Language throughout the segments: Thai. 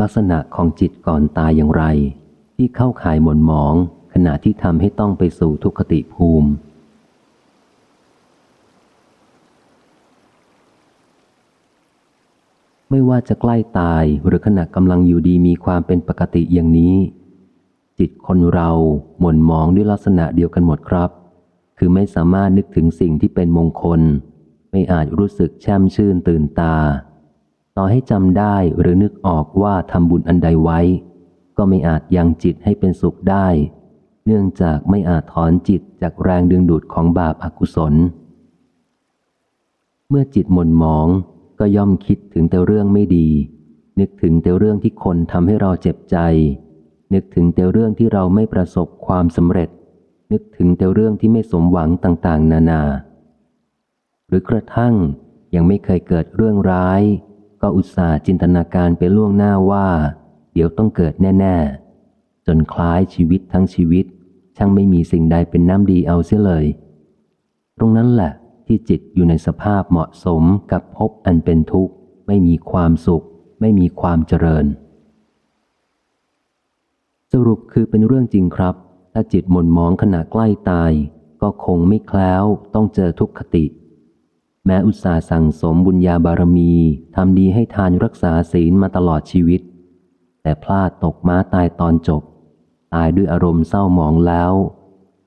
ลักษณะของจิตก่อนตายอย่างไร ที่เข้าข่ายหม่นหมอง ขณะที่ทำให้ต้องไปสู่ทุกขติภูมิ ไม่ว่าจะใกล้ตายหรือขณะกำลังอยู่ดีมีความเป็นปกติอย่างนี้ จิตคนเราหม่นหมองด้วยลักษณะเดียวกันหมดครับ คือไม่สามารถนึกถึงสิ่งที่เป็นมงคล ไม่อาจรู้สึกแช่มชื่นตื่นตา ต่อให้จำได้หรือนึกออกว่าทำบุญอันใดไว้ ก็ไม่อาจยังจิตให้เป็นสุขได้ เนื่องจากไม่อาจถอนจิตจากแรงดึงดูดของบาปอากุศล เมื่อจิตหม่นหมองก็ย่อมคิดถึงแต่เรื่องไม่ดี นึกถึงแต่เรื่องที่คนทำให้เราเจ็บใจ นึกถึงแต่เรื่องที่เราไม่ประสบความสำเร็จ นึกถึงแต่เรื่องที่ไม่สมหวังต่าง ๆ นานา หรือกระทั่งยังไม่เคยเกิดเรื่องร้าย ก็อุตส่าห์จินตนาการไปล่วงหน้าว่า เดี๋ยวต้องเกิดแน่ ๆ จนคล้ายชีวิตทั้งชีวิต ช่างไม่มีสิ่งใดเป็นน้ำดีเอาเสียเลย ตรงนั้นแหละที่จิตอยู่ในสภาพเหมาะสมกับพบอันเป็นทุกข์ ไม่มีความสุข ไม่มีความเจริญ สรุปคือเป็นเรื่องจริงครับ ถ้าจิตหม่นมองขณะใกล้ตาย ก็คงไม่แคล้วต้องเจอทุกขติ แม้อุตสาห์สั่งสมบุญญาบารมีทำดีให้ทานรักษาศีลมาตลอดชีวิต แต่พลาดตกม้าตายตอนจบ ตายด้วยอารมณ์เศร้าหมองแล้ว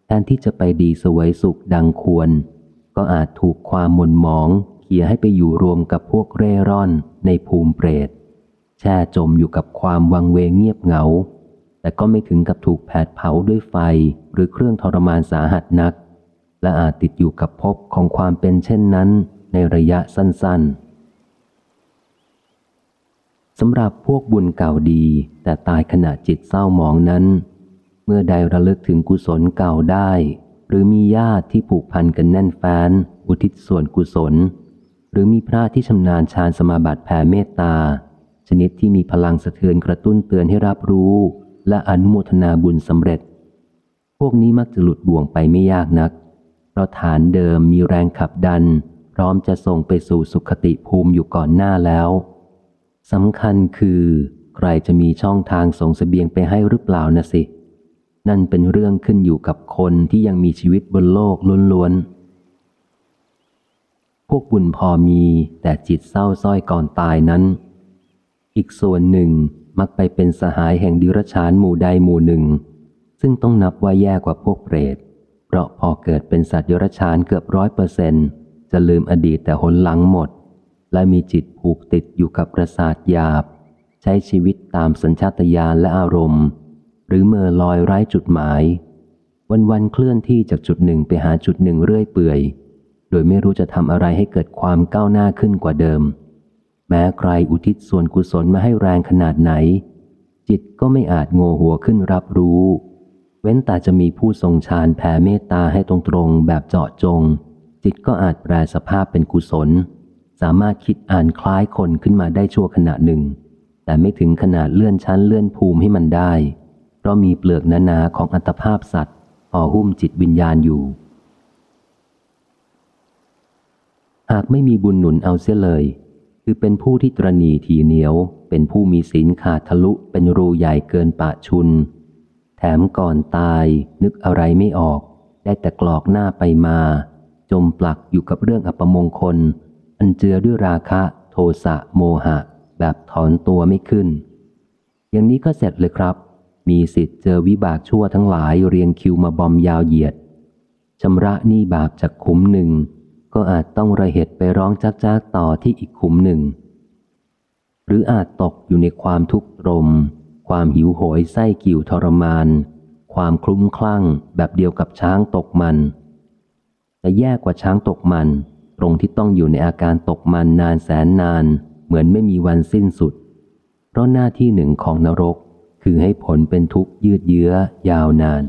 แทนที่จะไปดีสวยสุขดังควร ก็อาจถูกความหม่นหมองเขี่ยให้ไปอยู่รวมกับพวกเร่ร่อนในภูมิเปรตแช่จมอยู่กับความวังเวงเงียบเหงา แต่ก็ไม่ถึงกับถูกแผดเผาด้วยไฟหรือเครื่องทรมานสาหัสนัก และอาจติดอยู่กับภพของความเป็นเช่นนั้นในระยะสั้นๆสำหรับพวกบุญเก่าดี แต่ตายขณะจิตเศร้าหมองนั้น เมื่อใดระลึกถึงกุศลเก่าได้ หรือมีญาติที่ผูกพันกันแน่นแฟ้น อุทิศส่วนกุศล หรือมีพระที่ชำนาญฌานสมาบัติแผ่เมตตา ชนิดที่มีพลังสะเทือนกระตุ้นเตือนให้รับรู้ และอนุโมทนาบุญสำเร็จ พวกนี้มักจะหลุดบ่วงไปไม่ยากนัก ราะฐานเดิมมีแรงขับดัน พร้อมจะส่งไปสู่สุขติภูมิอยู่ก่อนหน้าแล้วสำคัญคือ ใครจะมีช่องทางส่งสเสบียงไปให้หรือเปล่านะสิ นั่นเป็นเรื่องขึ้นอยู่กับคนที่ยังมีชีวิตบนโลกล้วนๆ พวกบุญพอมีแต่จิตเศร้าส้อยก่อนตายนั้น อีกส่วนหนึ่งมักไปเป็นสหายแห่งดิรชานหมู่ใดหมู่หนึ่ง ซึ่งต้องนับว่าแย่กว่าพวกเปรต เพราะพอเกิดเป็นสัตว์ยรชานเกือบร้อยเปอร์เซนจะลืมอดีตแต่หนหลังหมด และมีจิตผูกติดอยู่กับประสาทหยาบ ใช้ชีวิตตามสัญชาตญาณและอารมณ์ หรือเมื่อลอยไร้จุดหมาย วันวันเคลื่อนที่จากจุดหนึ่งไปหาจุดหนึ่งเรื่อยเปื่อย โดยไม่รู้จะทำอะไรให้เกิดความก้าวหน้าขึ้นกว่าเดิม แม้ใครอุทิศส่วนกุศลมาให้แรงขนาดไหน จิตก็ไม่อาจโงหัวขึ้นรับรู้ เว้นแต่จะมีผู้ทรงฌานแผ่เมตตาให้ตรงๆ แบบเจาะจง จิตก็อาจแปลสภาพเป็นกุศล สามารถคิดอ่านคล้ายคนขึ้นมาได้ชั่วขณะหนึ่ง แต่ไม่ถึงขนาดเลื่อนชั้นเลื่อนภูมิให้มันได้ เพราะมีเปลือกหนาๆของอัตภาพสัตว์ห่อหุ้มจิตวิญญาณอยู่ หากไม่มีบุญหนุนเอาเสียเลย คือเป็นผู้ที่ตรณีทีเหนียว เป็นผู้มีศีลขาดทะลุเป็นรูใหญ่เกินปะชุน แถมก่อนตายนึกอะไรไม่ออก ได้แต่กรอกหน้าไปมา จมปลักอยู่กับเรื่องอัปมงคล อันเจือด้วยราคะ โทสะโมหะ แบบถอนตัวไม่ขึ้น อย่างนี้ก็เสร็จเลยครับ มีสิทธิ์เจอวิบากชั่วทั้งหลายเรียงคิวมาบอมยาวเหยียดชำระหนี้บาปจากขุมหนึ่ง ก็อาจต้องระเหตุไปร้องจักจักต่อที่อีกขุมหนึ่ง หรืออาจตกอยู่ในความทุกข์รม ความหิวโหยไส้กิ่วทรมาน ความคลุ้มคลั่งแบบเดียวกับช้างตกมัน แต่แย่กว่าช้างตกมัน ตรงที่ต้องอยู่ในอาการตกมันนานแสนนาน เหมือนไม่มีวันสิ้นสุด เพราะหน้าที่หนึ่งของนรกคือให้ผลเป็นทุกข์ยืดเยื้อยาวนาน